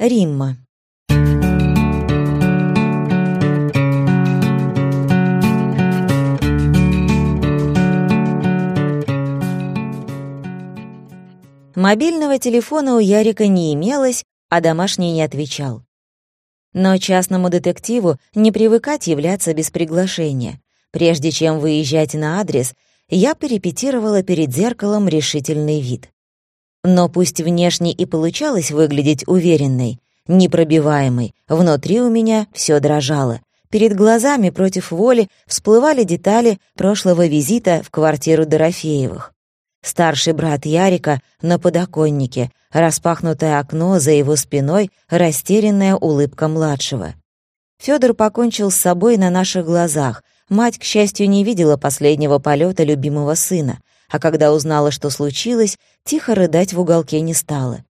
Римма. Мобильного телефона у Ярика не имелось, а домашний не отвечал. Но частному детективу не привыкать являться без приглашения. Прежде чем выезжать на адрес, я порепетировала перед зеркалом решительный вид. Но пусть внешне и получалось выглядеть уверенной, непробиваемой, внутри у меня все дрожало. Перед глазами против воли всплывали детали прошлого визита в квартиру Дорофеевых. Старший брат Ярика на подоконнике, распахнутое окно за его спиной, растерянная улыбка младшего. Фёдор покончил с собой на наших глазах. Мать, к счастью, не видела последнего полета любимого сына, а когда узнала, что случилось, тихо рыдать в уголке не стала.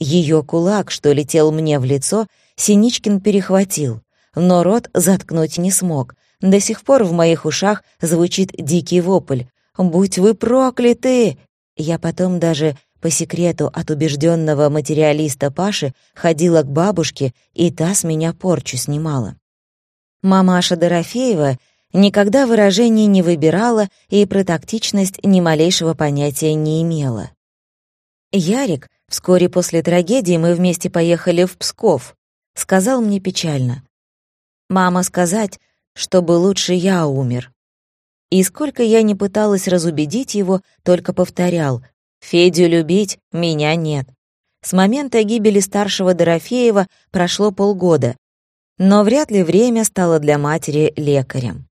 Ее кулак, что летел мне в лицо, Синичкин перехватил, но рот заткнуть не смог. До сих пор в моих ушах звучит дикий вопль. «Будь вы прокляты!» Я потом даже по секрету от убежденного материалиста Паши ходила к бабушке, и та с меня порчу снимала. Мамаша Дорофеева никогда выражений не выбирала и про тактичность ни малейшего понятия не имела. Ярик, вскоре после трагедии мы вместе поехали в Псков, сказал мне печально. «Мама сказать, чтобы лучше я умер. И сколько я не пыталась разубедить его, только повторял «Федю любить, меня нет». С момента гибели старшего Дорофеева прошло полгода, но вряд ли время стало для матери лекарем.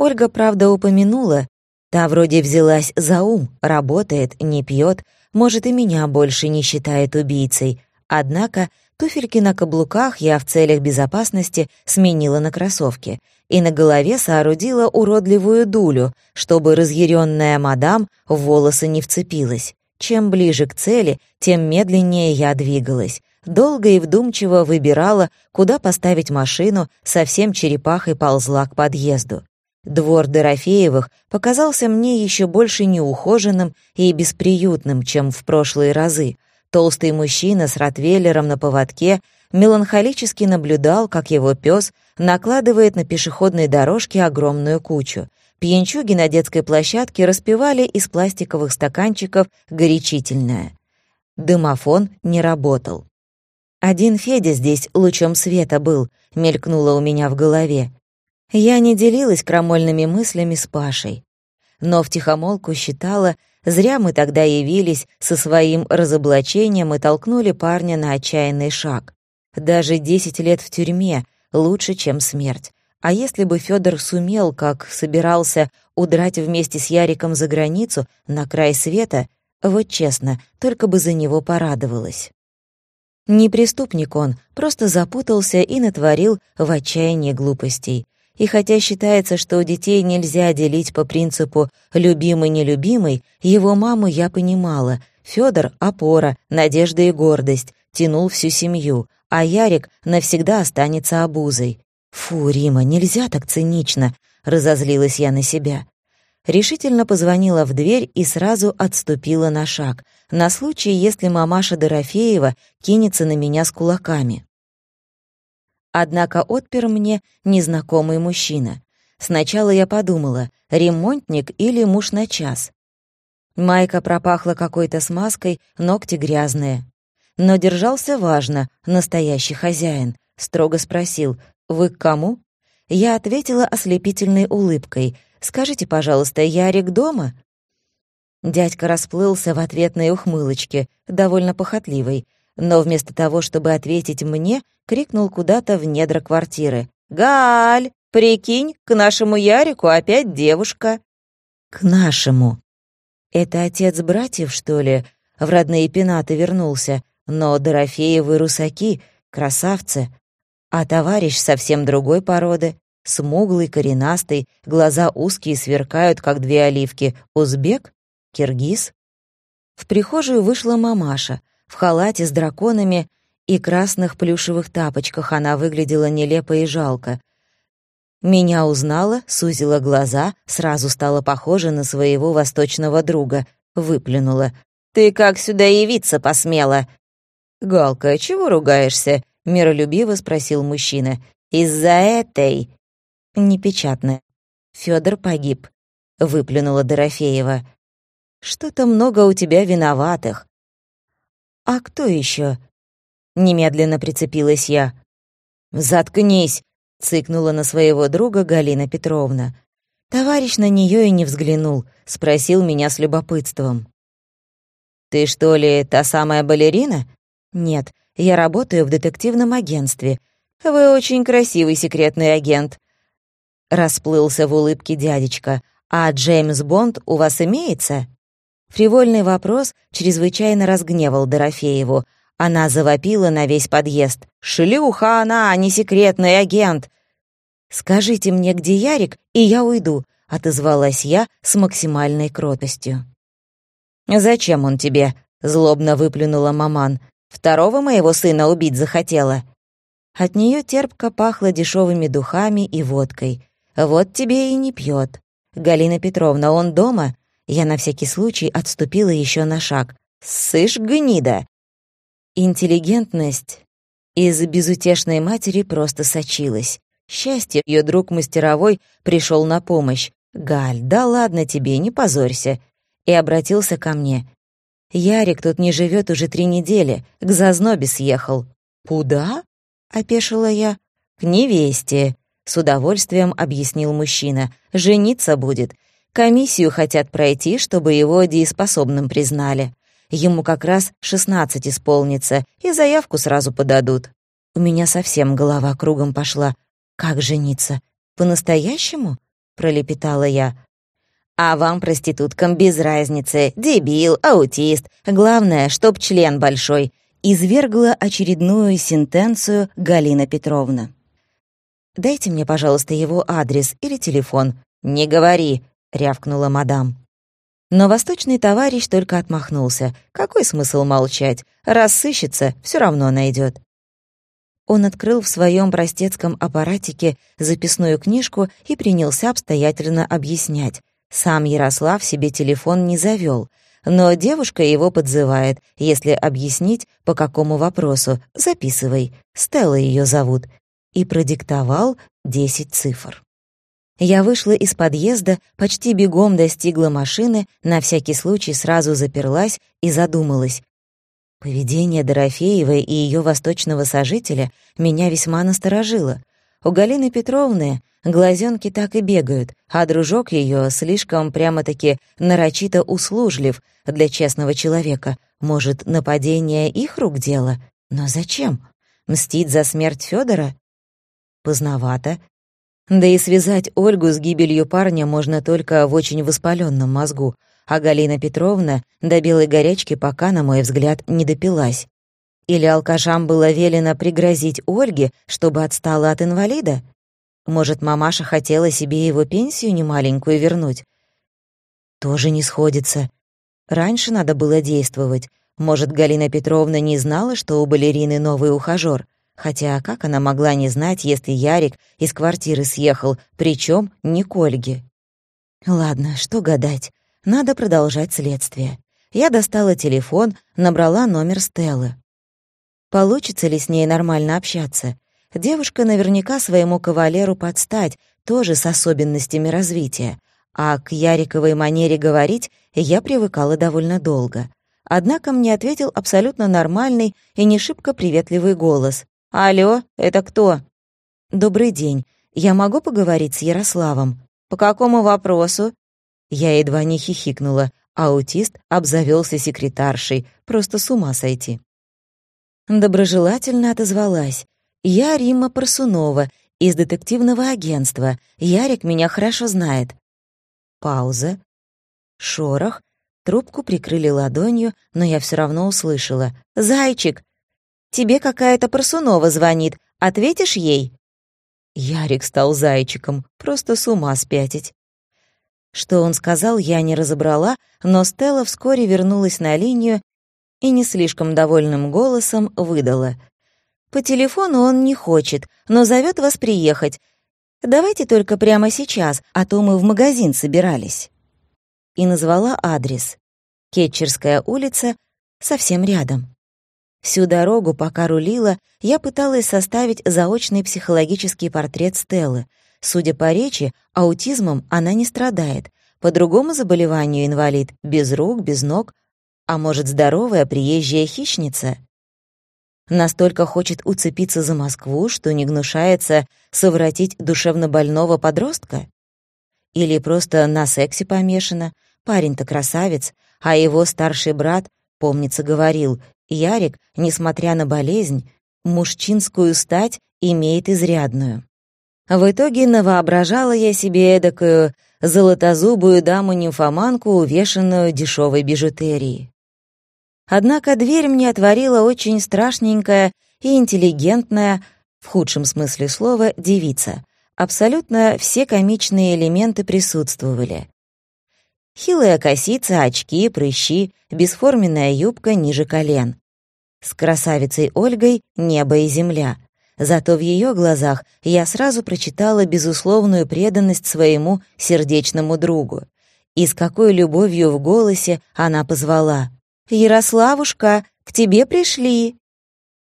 Ольга, правда, упомянула, та вроде взялась за ум, работает, не пьет, может, и меня больше не считает убийцей. Однако туфельки на каблуках я в целях безопасности сменила на кроссовки и на голове соорудила уродливую дулю, чтобы разъяренная мадам в волосы не вцепилась. Чем ближе к цели, тем медленнее я двигалась. Долго и вдумчиво выбирала, куда поставить машину, совсем черепахой ползла к подъезду. Двор Дорофеевых показался мне еще больше неухоженным и бесприютным, чем в прошлые разы. Толстый мужчина с ротвейлером на поводке меланхолически наблюдал, как его пес накладывает на пешеходной дорожке огромную кучу. Пьянчуги на детской площадке распивали из пластиковых стаканчиков горячительное. Дымофон не работал. «Один Федя здесь лучом света был», — мелькнуло у меня в голове. Я не делилась крамольными мыслями с Пашей. Но втихомолку считала, зря мы тогда явились со своим разоблачением и толкнули парня на отчаянный шаг. Даже десять лет в тюрьме лучше, чем смерть. А если бы Фёдор сумел, как собирался, удрать вместе с Яриком за границу, на край света, вот честно, только бы за него порадовалась. Не преступник он, просто запутался и натворил в отчаянии глупостей. И хотя считается, что у детей нельзя делить по принципу «любимый-нелюбимый», его маму я понимала. Фёдор — опора, надежда и гордость, тянул всю семью, а Ярик навсегда останется обузой. «Фу, Рима, нельзя так цинично», — разозлилась я на себя. Решительно позвонила в дверь и сразу отступила на шаг, на случай, если мамаша Дорофеева кинется на меня с кулаками. Однако отпер мне незнакомый мужчина. Сначала я подумала, ремонтник или муж на час. Майка пропахла какой-то смазкой, ногти грязные. Но держался важно, настоящий хозяин. Строго спросил, «Вы к кому?» Я ответила ослепительной улыбкой. «Скажите, пожалуйста, Ярик дома?» Дядька расплылся в ответной ухмылочке, довольно похотливой, но вместо того, чтобы ответить мне, крикнул куда-то в недра квартиры. «Галь, прикинь, к нашему Ярику опять девушка!» «К нашему!» «Это отец братьев, что ли?» В родные пенаты вернулся. Но Дорофеевы русаки, красавцы. А товарищ совсем другой породы. Смуглый, коренастый, глаза узкие сверкают, как две оливки. Узбек? Киргиз? В прихожую вышла мамаша. В халате с драконами и красных плюшевых тапочках она выглядела нелепо и жалко. Меня узнала, сузила глаза, сразу стала похожа на своего восточного друга. Выплюнула. «Ты как сюда явиться посмела? «Галка, чего ругаешься?» — миролюбиво спросил мужчина. «Из-за этой...» «Непечатная. Фёдор погиб», — выплюнула Дорофеева. «Что-то много у тебя виноватых». «А кто ещё?» Немедленно прицепилась я. «Заткнись!» — цыкнула на своего друга Галина Петровна. Товарищ на неё и не взглянул, спросил меня с любопытством. «Ты что ли та самая балерина?» «Нет, я работаю в детективном агентстве. Вы очень красивый секретный агент». Расплылся в улыбке дядечка. «А Джеймс Бонд у вас имеется?» Фривольный вопрос чрезвычайно разгневал Дорофееву. Она завопила на весь подъезд. «Шлюха она, а не секретный агент!» «Скажите мне, где Ярик, и я уйду», — отозвалась я с максимальной кротостью. «Зачем он тебе?» — злобно выплюнула маман. «Второго моего сына убить захотела». От нее терпко пахло дешевыми духами и водкой. «Вот тебе и не пьет. Галина Петровна, он дома?» Я на всякий случай отступила еще на шаг. «Сышь, гнида!» Интеллигентность из безутешной матери просто сочилась. Счастье, ее друг мастеровой пришел на помощь. «Галь, да ладно тебе, не позорься и обратился ко мне. «Ярик тут не живет уже три недели, к зазнобе съехал». «Куда?» — опешила я. «К невесте», — с удовольствием объяснил мужчина. «Жениться будет. Комиссию хотят пройти, чтобы его дееспособным признали. Ему как раз шестнадцать исполнится, и заявку сразу подадут». У меня совсем голова кругом пошла. «Как жениться? По-настоящему?» — пролепетала я. А вам, проституткам, без разницы. Дебил, аутист. Главное, чтоб член большой. Извергла очередную сентенцию Галина Петровна. «Дайте мне, пожалуйста, его адрес или телефон». «Не говори», — рявкнула мадам. Но восточный товарищ только отмахнулся. Какой смысл молчать? Раз сыщется, все равно найдет. Он открыл в своем простецком аппаратике записную книжку и принялся обстоятельно объяснять. Сам Ярослав себе телефон не завёл, но девушка его подзывает, если объяснить, по какому вопросу. Записывай, Стелла её зовут. И продиктовал десять цифр. Я вышла из подъезда, почти бегом достигла машины, на всякий случай сразу заперлась и задумалась. Поведение Дорофеевой и её восточного сожителя меня весьма насторожило. У Галины Петровны глазенки так и бегают, а дружок ее слишком прямо-таки нарочито услужлив для честного человека. Может, нападение их рук дело? Но зачем? Мстить за смерть Федора? Поздновато. Да и связать Ольгу с гибелью парня можно только в очень воспаленном мозгу, а Галина Петровна до белой горячки пока, на мой взгляд, не допилась. Или алкашам было велено пригрозить Ольге, чтобы отстала от инвалида? Может, мамаша хотела себе его пенсию немаленькую вернуть? Тоже не сходится. Раньше надо было действовать. Может, Галина Петровна не знала, что у балерины новый ухажёр? Хотя как она могла не знать, если Ярик из квартиры съехал, причем не к Ольге? Ладно, что гадать. Надо продолжать следствие. Я достала телефон, набрала номер Стеллы. Получится ли с ней нормально общаться? Девушка наверняка своему кавалеру подстать, тоже с особенностями развития. А к Яриковой манере говорить я привыкала довольно долго. Однако мне ответил абсолютно нормальный и не шибко приветливый голос. «Алло, это кто?» «Добрый день. Я могу поговорить с Ярославом?» «По какому вопросу?» Я едва не хихикнула. Аутист обзавелся секретаршей. Просто с ума сойти. Доброжелательно отозвалась. «Я Римма Парсунова, из детективного агентства. Ярик меня хорошо знает». Пауза. Шорох. Трубку прикрыли ладонью, но я все равно услышала. «Зайчик! Тебе какая-то Парсунова звонит. Ответишь ей?» Ярик стал зайчиком, просто с ума спятить. Что он сказал, я не разобрала, но Стелла вскоре вернулась на линию и не слишком довольным голосом выдала. «По телефону он не хочет, но зовет вас приехать. Давайте только прямо сейчас, а то мы в магазин собирались». И назвала адрес. Кетчерская улица, совсем рядом. Всю дорогу, пока рулила, я пыталась составить заочный психологический портрет Стеллы. Судя по речи, аутизмом она не страдает. По другому заболеванию инвалид, без рук, без ног. А может, здоровая приезжая хищница? Настолько хочет уцепиться за Москву, что не гнушается совратить душевнобольного подростка? Или просто на сексе помешана? Парень-то красавец, а его старший брат, помнится, говорил, Ярик, несмотря на болезнь, мужчинскую стать имеет изрядную. В итоге навоображала я себе эдакую золотозубую даму-нимфоманку, увешанную дешевой бижутерией. Однако дверь мне отворила очень страшненькая и интеллигентная, в худшем смысле слова, девица. Абсолютно все комичные элементы присутствовали. Хилая косица, очки, прыщи, бесформенная юбка ниже колен. С красавицей Ольгой небо и земля. Зато в ее глазах я сразу прочитала безусловную преданность своему сердечному другу. И с какой любовью в голосе она позвала «Ярославушка, к тебе пришли!»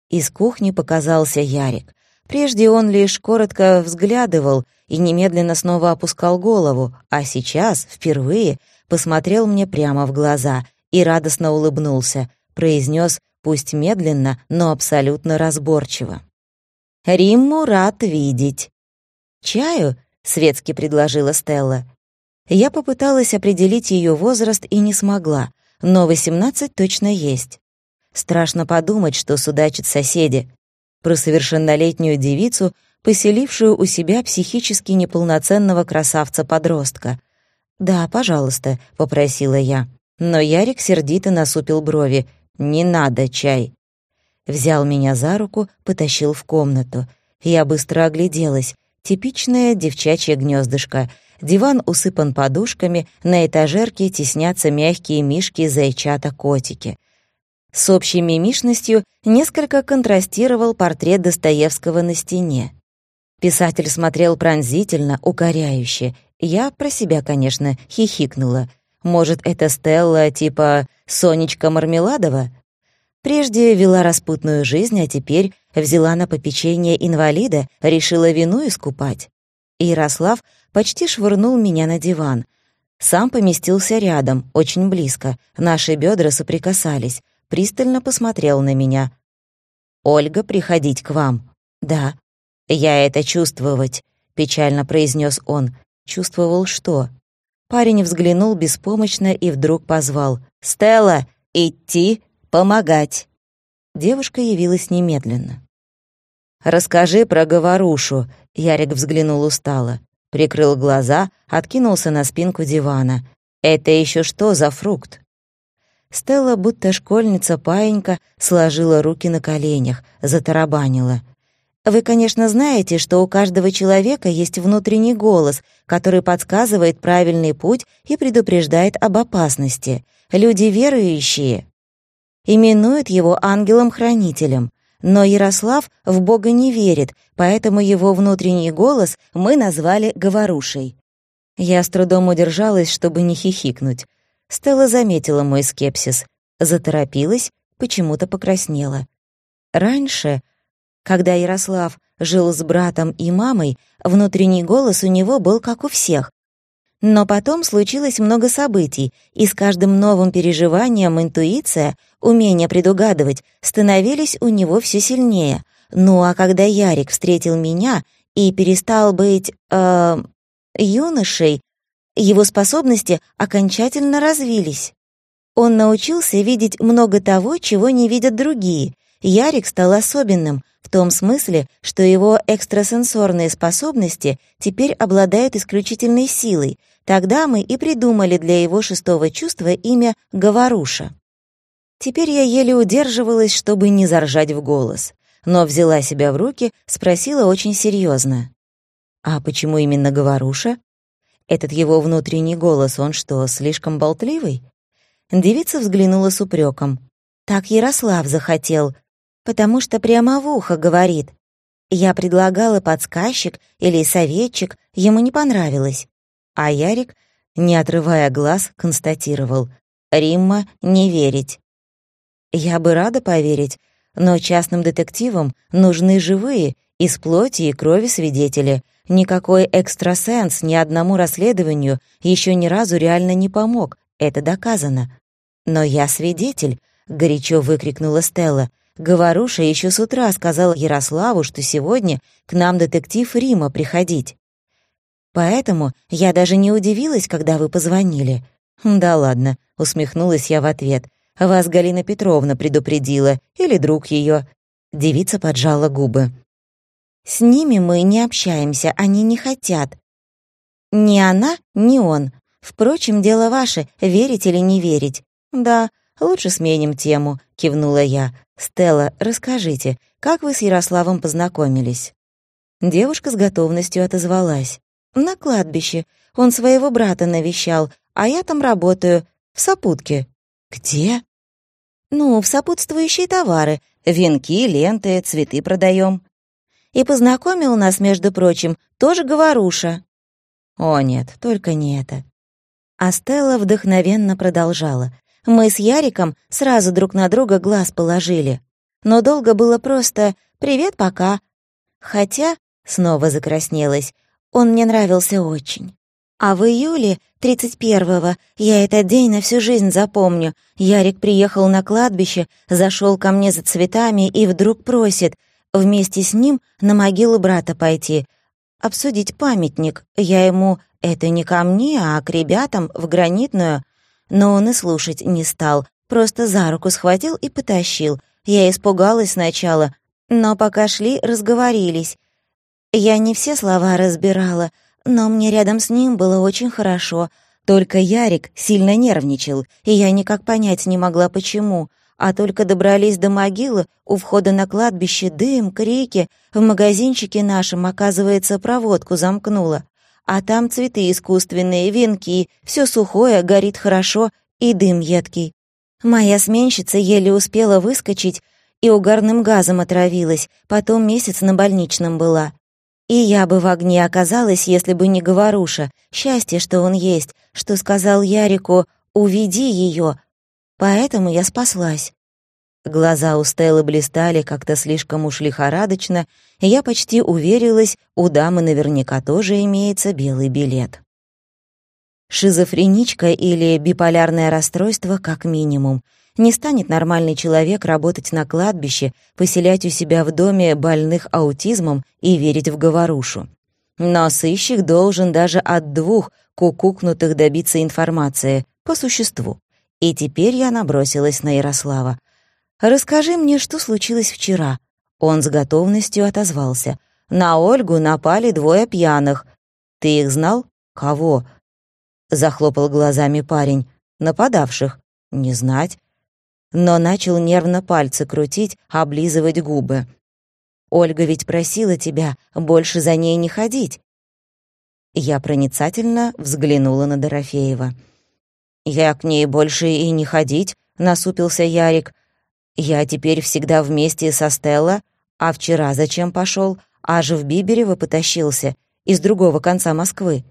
Из кухни показался Ярик. Прежде он лишь коротко взглядывал и немедленно снова опускал голову, а сейчас, впервые, посмотрел мне прямо в глаза и радостно улыбнулся, произнес, пусть медленно, но абсолютно разборчиво. «Римму рад видеть». «Чаю?» — светски предложила Стелла. Я попыталась определить ее возраст и не смогла но 18 точно есть. Страшно подумать, что судачат соседи. Про совершеннолетнюю девицу, поселившую у себя психически неполноценного красавца-подростка. «Да, пожалуйста», — попросила я. Но Ярик сердито насупил брови. «Не надо чай». Взял меня за руку, потащил в комнату. Я быстро огляделась. Типичное девчачье гнездышко — Диван усыпан подушками, на этажерке теснятся мягкие мишки-зайчата-котики. С общей мимишностью несколько контрастировал портрет Достоевского на стене. Писатель смотрел пронзительно, укоряюще. Я про себя, конечно, хихикнула. Может, это Стелла типа Сонечка Мармеладова? Прежде вела распутную жизнь, а теперь взяла на попечение инвалида, решила вину искупать. Ярослав почти швырнул меня на диван. Сам поместился рядом, очень близко. Наши бедра соприкасались. Пристально посмотрел на меня. «Ольга, приходить к вам». «Да». «Я это чувствовать», — печально произнес он. Чувствовал что? Парень взглянул беспомощно и вдруг позвал. «Стелла, идти, помогать». Девушка явилась немедленно. «Расскажи про говорушу», — Ярик взглянул устало. Прикрыл глаза, откинулся на спинку дивана. «Это еще что за фрукт?» Стелла, будто школьница-паинька, сложила руки на коленях, затарабанила. «Вы, конечно, знаете, что у каждого человека есть внутренний голос, который подсказывает правильный путь и предупреждает об опасности. Люди верующие именуют его ангелом-хранителем. Но Ярослав в Бога не верит, поэтому его внутренний голос мы назвали говорушей. Я с трудом удержалась, чтобы не хихикнуть. Стелла заметила мой скепсис, заторопилась, почему-то покраснела. Раньше, когда Ярослав жил с братом и мамой, внутренний голос у него был как у всех, но потом случилось много событий, и с каждым новым переживанием интуиция, умение предугадывать, становились у него все сильнее. Ну а когда Ярик встретил меня и перестал быть... Э, юношей, его способности окончательно развились. Он научился видеть много того, чего не видят другие. Ярик стал особенным, в том смысле, что его экстрасенсорные способности теперь обладают исключительной силой, Тогда мы и придумали для его шестого чувства имя Говоруша. Теперь я еле удерживалась, чтобы не заржать в голос, но взяла себя в руки, спросила очень серьезно: «А почему именно Говоруша? Этот его внутренний голос, он что, слишком болтливый?» Девица взглянула с упреком. «Так Ярослав захотел, потому что прямо в ухо говорит. Я предлагала подсказчик или советчик, ему не понравилось. А Ярик, не отрывая глаз, констатировал. «Римма, не верить». «Я бы рада поверить, но частным детективам нужны живые, из плоти и крови свидетели. Никакой экстрасенс ни одному расследованию еще ни разу реально не помог, это доказано. «Но я свидетель», — горячо выкрикнула Стелла. «Говоруша еще с утра сказал Ярославу, что сегодня к нам детектив Рима приходить. Поэтому я даже не удивилась, когда вы позвонили». «Да ладно», — усмехнулась я в ответ. «Вас Галина Петровна предупредила, или друг ее. Девица поджала губы. «С ними мы не общаемся, они не хотят. Ни она, ни он. Впрочем, дело ваше, верить или не верить. Да, лучше сменим тему», — кивнула я. «Стелла, расскажите, как вы с Ярославом познакомились?» Девушка с готовностью отозвалась. «На кладбище. Он своего брата навещал, а я там работаю, в сопутке». «Где?» «Ну, в сопутствующие товары. Венки, ленты, цветы продаем. И познакомил нас, между прочим, тоже говоруша». «О нет, только не это». А Стелла вдохновенно продолжала. «Мы с Яриком сразу друг на друга глаз положили. Но долго было просто «привет, пока». Хотя, снова закраснелась, он мне нравился очень. А в июле 31-го, я этот день на всю жизнь запомню, Ярик приехал на кладбище, зашел ко мне за цветами и вдруг просит вместе с ним на могилу брата пойти, обсудить памятник. Я ему «это не ко мне, а к ребятам в гранитную». Но он и слушать не стал, просто за руку схватил и потащил. Я испугалась сначала, но пока шли, разговорились. Я не все слова разбирала, но мне рядом с ним было очень хорошо. Только Ярик сильно нервничал, и я никак понять не могла, почему. А только добрались до могилы, у входа на кладбище дым, крики, в магазинчике нашем, оказывается, проводку замкнула. А там цветы искусственные, венки, все сухое, горит хорошо, и дым едкий. Моя сменщица еле успела выскочить и угарным газом отравилась, потом месяц на больничном была. И я бы в огне оказалась, если бы не говоруша. Счастье, что он есть, что сказал Ярику «уведи ее». Поэтому я спаслась. Глаза у Стеллы блистали как-то слишком уж лихорадочно, и я почти уверилась, у дамы наверняка тоже имеется белый билет. Шизофреничка или биполярное расстройство как минимум — не станет нормальный человек работать на кладбище, поселять у себя в доме больных аутизмом и верить в говорушу. Но сыщик должен даже от двух кукукнутых добиться информации, по существу. И теперь я набросилась на Ярослава. «Расскажи мне, что случилось вчера?» Он с готовностью отозвался. «На Ольгу напали двое пьяных. Ты их знал? Кого?» Захлопал глазами парень. «Нападавших. Не знать но начал нервно пальцы крутить, облизывать губы. «Ольга ведь просила тебя больше за ней не ходить». Я проницательно взглянула на Дорофеева. «Я к ней больше и не ходить», — насупился Ярик. «Я теперь всегда вместе со Стелла, а вчера зачем пошел? Аж в Биберево потащился, из другого конца Москвы.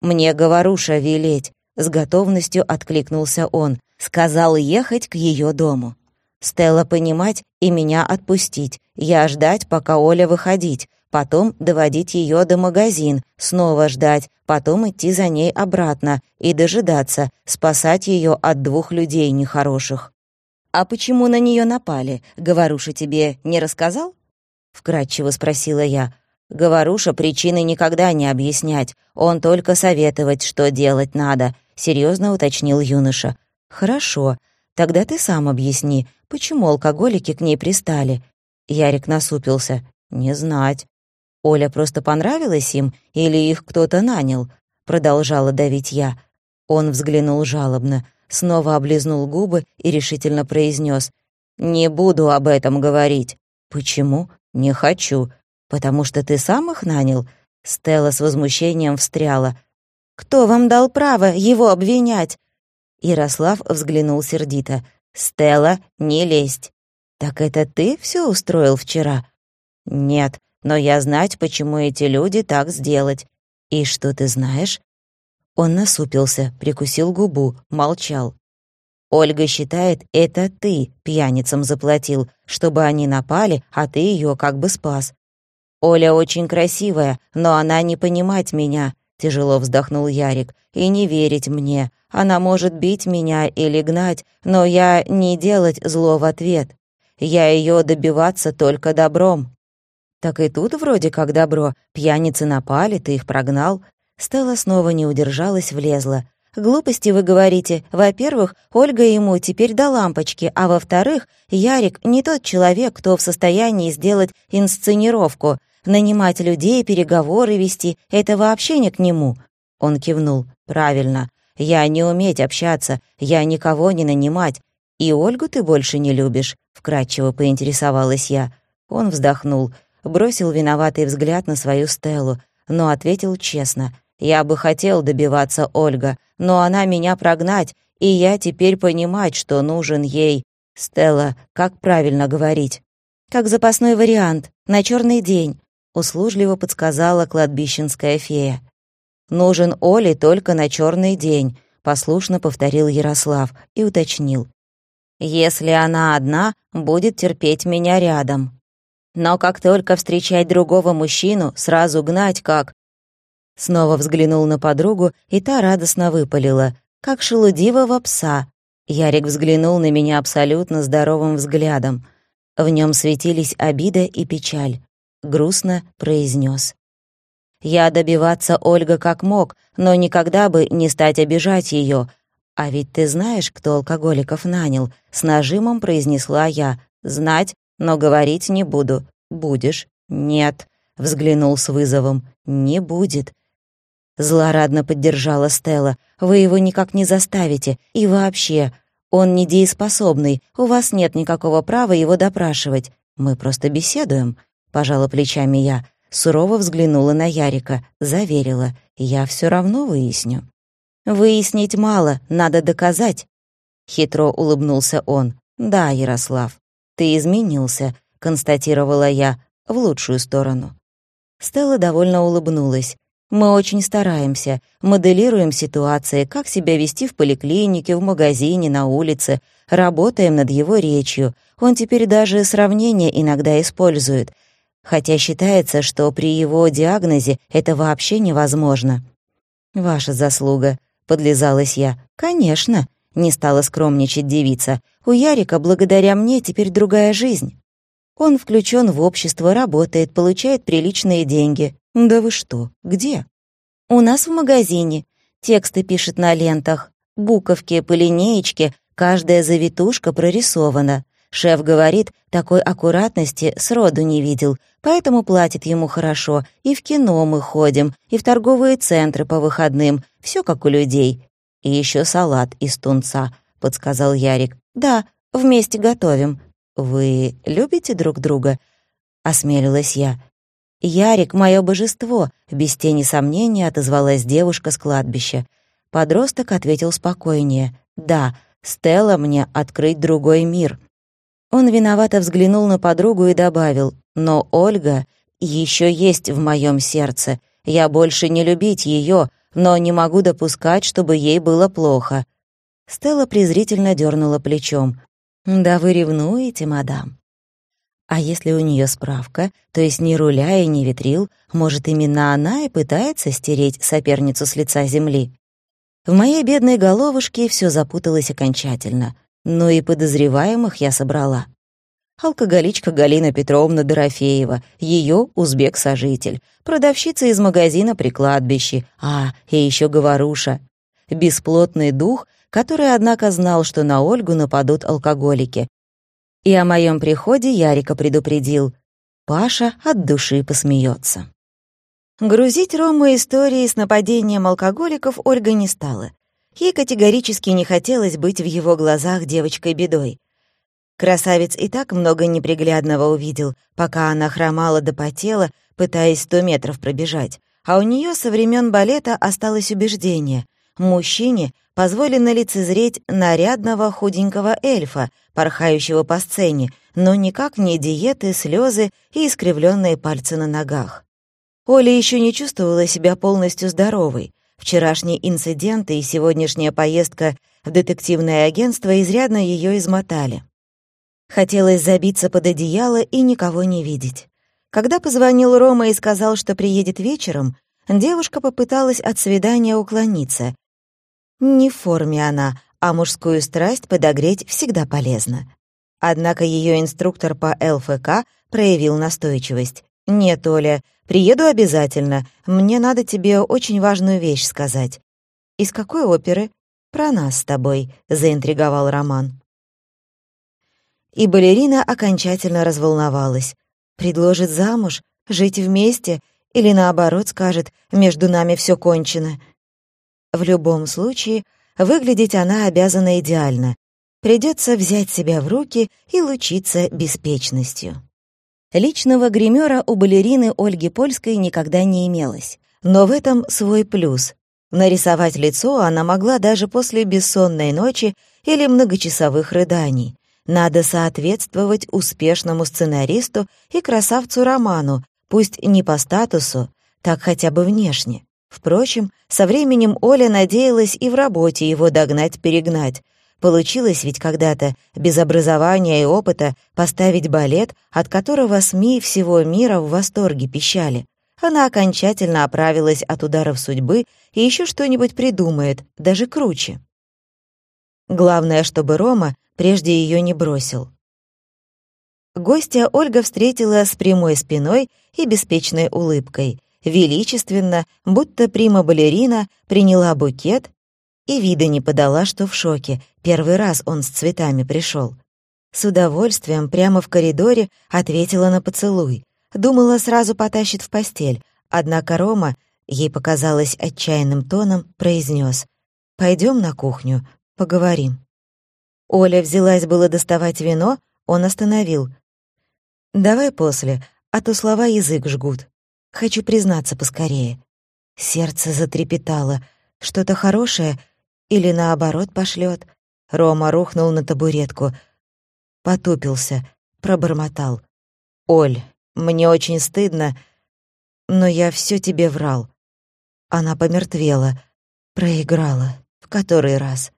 Мне говоруша велеть, с готовностью откликнулся он. Сказал ехать к ее дому. Стелла понимать и меня отпустить. Я ждать, пока Оля выходить. Потом доводить ее до магазин, снова ждать, потом идти за ней обратно и дожидаться, спасать ее от двух людей нехороших. «А почему на нее напали? Говоруша тебе не рассказал?» — вкратчиво спросила я. Говоруша причины никогда не объяснять, он только советовать, что делать надо, серьезно уточнил юноша. Хорошо, тогда ты сам объясни, почему алкоголики к ней пристали. Ярик насупился. Не знать. Оля просто понравилась им или их кто-то нанял? Продолжала давить я. Он взглянул жалобно, снова облизнул губы и решительно произнес: «Не буду об этом говорить». «Почему?» «Не хочу. Потому что ты сам их нанял?» Стелла с возмущением встряла. «Кто вам дал право его обвинять?» Ярослав взглянул сердито. «Стелла, не лезть». «Так это ты все устроил вчера?» «Нет, но я знать, почему эти люди так сделать. И что ты знаешь?» Он насупился, прикусил губу, молчал. Ольга считает, это ты пьяницам заплатил, чтобы они напали, а ты ее как бы спас. Оля очень красивая, но она не понимать меня, тяжело вздохнул Ярик, и не верить мне. Она может бить меня или гнать, но я не делать зло в ответ. Я ее добиваться только добром. Так и тут вроде как добро. Пьяницы напали, ты их прогнал. Стелла снова не удержалась, влезла. Глупости вы говорите. Во-первых, Ольга ему теперь до лампочки, а во-вторых, Ярик не тот человек, кто в состоянии сделать инсценировку. Нанимать людей, переговоры вести — это вообще не к нему. Он кивнул. «Правильно. Я не уметь общаться, я никого не нанимать. И Ольгу ты больше не любишь?» — вкратчиво поинтересовалась я. Он вздохнул, бросил виноватый взгляд на свою Стеллу, но ответил честно — я бы хотел добиваться Ольга, но она меня прогнать, и я теперь понимать, что нужен ей. Стелла, как правильно говорить? Как запасной вариант, на черный день, услужливо подсказала кладбищенская фея. Нужен Оле только на черный день, послушно повторил Ярослав и уточнил. Если она одна, будет терпеть меня рядом. Но как только встречать другого мужчину, сразу гнать как Снова взглянул на подругу, и та радостно выпалила, как шелудивого пса. Ярик взглянул на меня абсолютно здоровым взглядом. В нем светились обида и печаль. Грустно произнес: «Я добиваться Ольга как мог, но никогда бы не стать обижать ее. А ведь ты знаешь, кто алкоголиков нанял?» С нажимом произнесла я. «Знать, но говорить не буду. Будешь?» «Нет», — взглянул с вызовом. «Не будет. Злорадно поддержала Стелла. «Вы его никак не заставите. И вообще, он недееспособный. У вас нет никакого права его допрашивать. Мы просто беседуем», — пожала плечами я. Сурово взглянула на Ярика, заверила. «Я все равно выясню». «Выяснить мало, надо доказать». Хитро улыбнулся он. «Да, Ярослав, ты изменился», — констатировала я, в лучшую сторону. Стелла довольно улыбнулась. Мы очень стараемся, моделируем ситуации, как себя вести в поликлинике, в магазине, на улице, работаем над его речью. Он теперь даже сравнения иногда использует, хотя считается, что при его диагнозе это вообще невозможно. «Ваша заслуга», — подлизалась я. «Конечно», — не стала скромничать девица. «У Ярика благодаря мне теперь другая жизнь». Он включен в общество, работает, получает приличные деньги. «Да вы что? Где?» «У нас в магазине. Тексты пишет на лентах. Буковки по линеечке, каждая завитушка прорисована. Шеф говорит, такой аккуратности сроду не видел, поэтому платит ему хорошо. И в кино мы ходим, и в торговые центры по выходным. Все как у людей. И еще салат из тунца», — подсказал Ярик. «Да, вместе готовим». «Вы любите друг друга?» — осмелилась я. «Ярик — мое божество», — без тени сомнения отозвалась девушка с кладбища. Подросток ответил спокойнее. «Да, Стелла мне открыть другой мир». Он виновато взглянул на подругу и добавил, «Но Ольга еще есть в моем сердце. Я больше не любить ее, но не могу допускать, чтобы ей было плохо». Стелла презрительно дернула плечом. «Да вы ревнуете, мадам?» А если у нее справка, то есть ни руля и ни ветрил, может, именно она и пытается стереть соперницу с лица земли? В моей бедной головушке все запуталось окончательно, но и подозреваемых я собрала. Алкоголичка Галина Петровна Дорофеева, ее узбек-сожитель, продавщица из магазина при кладбище, а, и еще говоруша. Бесплотный дух, который, однако, знал, что на Ольгу нападут алкоголики, и о моем приходе Ярика предупредил. Паша от души посмеется. Грузить Рому истории с нападением алкоголиков Ольга не стала. Ей категорически не хотелось быть в его глазах девочкой-бедой. Красавец и так много неприглядного увидел, пока она хромала до потела, пытаясь сто метров пробежать. А у нее со времен балета осталось убеждение. Мужчине позволено лицезреть нарядного худенького эльфа, порхающего по сцене, но никак не диеты, слезы и искривленные пальцы на ногах. Оля еще не чувствовала себя полностью здоровой. Вчерашний инцидент и сегодняшняя поездка в детективное агентство изрядно ее измотали. Хотелось забиться под одеяло и никого не видеть. Когда позвонил Рома и сказал, что приедет вечером, девушка попыталась от свидания уклониться. Не в форме она, а мужскую страсть подогреть всегда полезно. Однако ее инструктор по ЛФК проявил настойчивость. «Нет, Оля, приеду обязательно. Мне надо тебе очень важную вещь сказать». «Из какой оперы?» «Про нас с тобой», — заинтриговал Роман. И балерина окончательно разволновалась. Предложит замуж, жить вместе или, наоборот, скажет «между нами все кончено». В любом случае, выглядеть она обязана идеально. Придется взять себя в руки и лучиться беспечностью. Личного гримера у балерины Ольги Польской никогда не имелось. Но в этом свой плюс. Нарисовать лицо она могла даже после бессонной ночи или многочасовых рыданий. Надо соответствовать успешному сценаристу и красавцу Роману, пусть не по статусу, так хотя бы внешне. Впрочем, со временем Оля надеялась и в работе его догнать-перегнать. Получилось ведь когда-то, без образования и опыта, поставить балет, от которого СМИ всего мира в восторге пищали. Она окончательно оправилась от ударов судьбы и еще что-нибудь придумает, даже круче. Главное, чтобы Рома прежде ее не бросил. Гостя Ольга встретила с прямой спиной и беспечной улыбкой. Величественно, будто прима-балерина, приняла букет и вида не подала, что в шоке. Первый раз он с цветами пришел. С удовольствием прямо в коридоре ответила на поцелуй. Думала, сразу потащит в постель. Однако Рома, ей показалось отчаянным тоном, произнес: «Пойдем на кухню, поговорим». Оля взялась было доставать вино, он остановил. «Давай после, а то слова язык жгут. Хочу признаться поскорее». Сердце затрепетало. Что-то хорошее или наоборот пошлет. Рома рухнул на табуретку, потупился, пробормотал. «Оль, мне очень стыдно, но я все тебе врал». Она помертвела, проиграла, в который раз.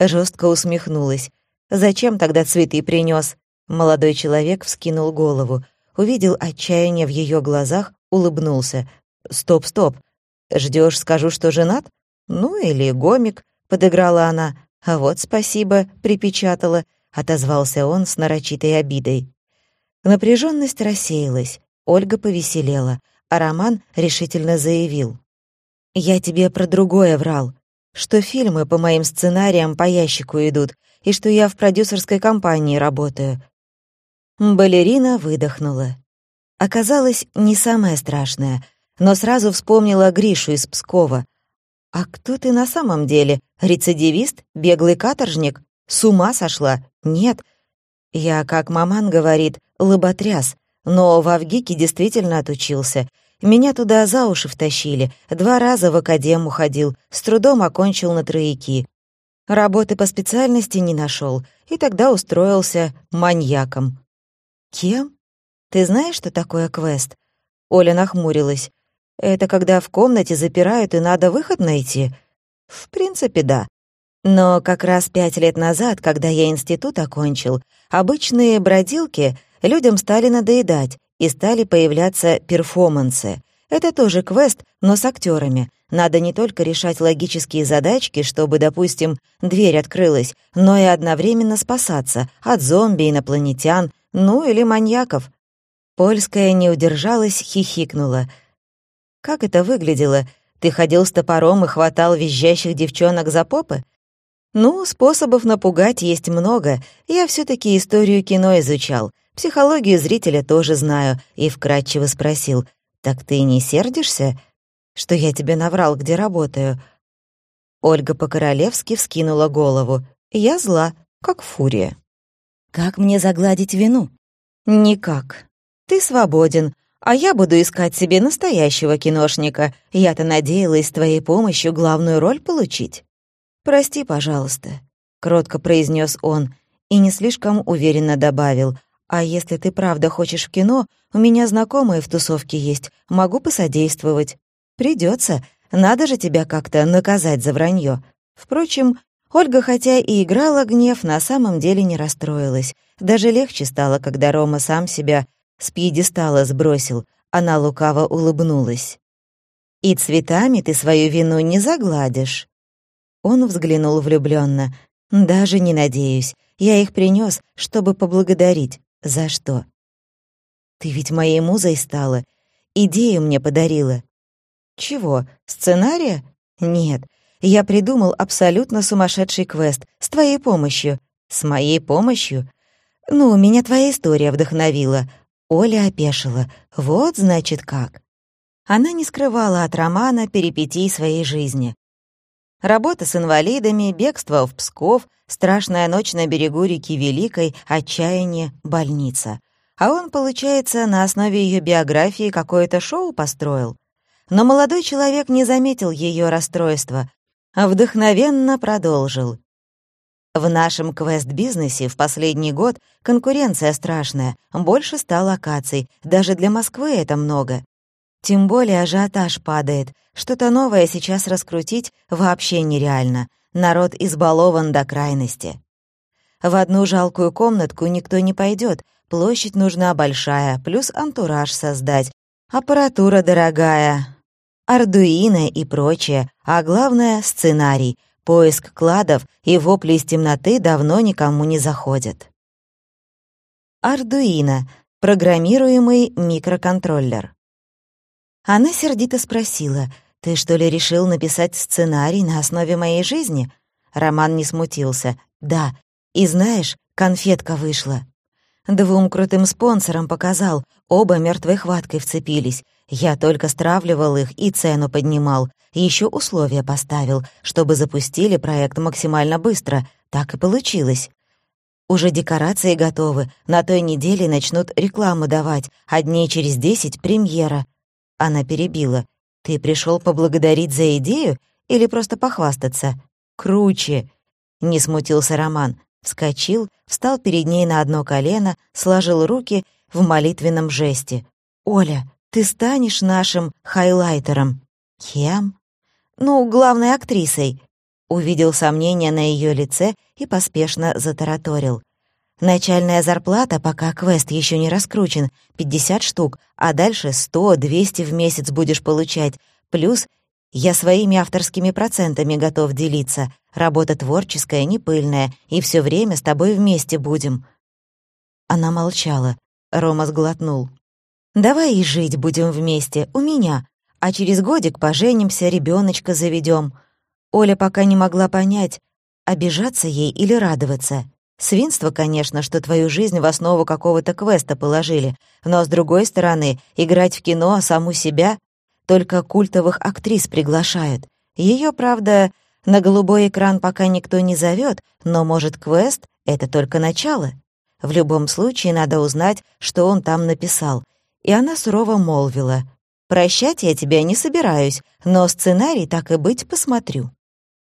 Жестко усмехнулась. «Зачем тогда цветы принес? Молодой человек вскинул голову, увидел отчаяние в ее глазах, улыбнулся. «Стоп, стоп. Ждешь, скажу, что женат? Ну или гомик», — подыграла она. «А вот спасибо», — припечатала, — отозвался он с нарочитой обидой. Напряженность рассеялась, Ольга повеселела, а Роман решительно заявил. «Я тебе про другое врал что фильмы по моим сценариям по ящику идут и что я в продюсерской компании работаю. Балерина выдохнула. Оказалось, не самое страшное, но сразу вспомнила Гришу из Пскова. «А кто ты на самом деле? Рецидивист? Беглый каторжник? С ума сошла? Нет. Я, как маман говорит, лоботряс, но в Авгике действительно отучился меня туда за уши втащили, два раза в академу ходил, с трудом окончил на трояки. Работы по специальности не нашел, и тогда устроился маньяком. Кем? Ты знаешь, что такое квест? Оля нахмурилась. Это когда в комнате запирают и надо выход найти? В принципе, да. Но как раз пять лет назад, когда я институт окончил, обычные бродилки людям стали надоедать, и стали появляться перформансы. Это тоже квест, но с актерами. Надо не только решать логические задачки, чтобы, допустим, дверь открылась, но и одновременно спасаться от зомби, инопланетян, ну или маньяков. Польская не удержалась, хихикнула. «Как это выглядело? Ты ходил с топором и хватал визжащих девчонок за попы?» «Ну, способов напугать есть много. Я все таки историю кино изучал. Психологию зрителя тоже знаю, и вкратчиво спросил, «Так ты не сердишься, что я тебе наврал, где работаю?» Ольга по-королевски вскинула голову. «Я зла, как фурия». «Как мне загладить вину?» «Никак. Ты свободен, а я буду искать себе настоящего киношника. Я-то надеялась с твоей помощью главную роль получить». «Прости, пожалуйста», — кротко произнес он и не слишком уверенно добавил — а если ты правда хочешь в кино, у меня знакомые в тусовке есть, могу посодействовать. Придется, надо же тебя как-то наказать за вранье. Впрочем, Ольга, хотя и играла гнев, на самом деле не расстроилась. Даже легче стало, когда Рома сам себя с пьедестала сбросил. Она лукаво улыбнулась. «И цветами ты свою вину не загладишь». Он взглянул влюбленно. «Даже не надеюсь. Я их принес, чтобы поблагодарить. За что?» «Ты ведь моей музой стала. Идею мне подарила». «Чего? Сценария?» «Нет. Я придумал абсолютно сумасшедший квест. С твоей помощью». «С моей помощью?» «Ну, меня твоя история вдохновила». Оля опешила. «Вот, значит, как». Она не скрывала от Романа перипетий своей жизни. Работа с инвалидами, бегство в Псков, страшная ночь на берегу реки Великой, отчаяние, больница. А он, получается, на основе ее биографии какое-то шоу построил. Но молодой человек не заметил ее расстройства, вдохновенно продолжил. В нашем квест-бизнесе в последний год конкуренция страшная, больше ста локаций, даже для Москвы это много. Тем более ажиотаж падает. Что-то новое сейчас раскрутить вообще нереально. Народ избалован до крайности. В одну жалкую комнатку никто не пойдет. Площадь нужна большая, плюс антураж создать. Аппаратура дорогая, ардуино и прочее, а главное — сценарий. Поиск кладов и вопли из темноты давно никому не заходят. Ардуино — программируемый микроконтроллер. Она сердито спросила, «Ты что ли решил написать сценарий на основе моей жизни?» Роман не смутился. «Да. И знаешь, конфетка вышла». Двум крутым спонсорам показал, оба мертвой хваткой вцепились. Я только стравливал их и цену поднимал. Еще условия поставил, чтобы запустили проект максимально быстро. Так и получилось. Уже декорации готовы, на той неделе начнут рекламу давать, а дней через десять — премьера. Она перебила. «Ты пришел поблагодарить за идею или просто похвастаться?» «Круче!» — не смутился Роман. Вскочил, встал перед ней на одно колено, сложил руки в молитвенном жесте. «Оля, ты станешь нашим хайлайтером». «Кем?» «Ну, главной актрисой». Увидел сомнение на ее лице и поспешно затараторил. Начальная зарплата, пока квест еще не раскручен, 50 штук, а дальше 100-200 в месяц будешь получать. Плюс я своими авторскими процентами готов делиться. Работа творческая, не пыльная, и все время с тобой вместе будем». Она молчала. Рома сглотнул. «Давай и жить будем вместе, у меня, а через годик поженимся, ребеночка заведем. Оля пока не могла понять, обижаться ей или радоваться. Свинство, конечно, что твою жизнь в основу какого-то квеста положили, но, с другой стороны, играть в кино саму себя только культовых актрис приглашают. Ее, правда, на голубой экран пока никто не зовет, но, может, квест — это только начало. В любом случае надо узнать, что он там написал. И она сурово молвила. «Прощать я тебя не собираюсь, но сценарий, так и быть, посмотрю».